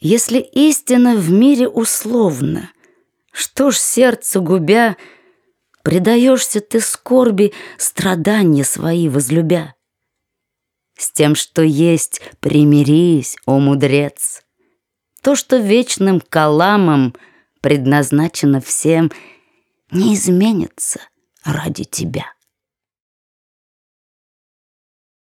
Если истина в мире условна, Что ж сердце губя, Предаешься ты скорби, Страдания свои возлюбя? С тем, что есть, примирись, о мудрец. То, что вечным каламом Предназначено всем, Не изменится ради тебя.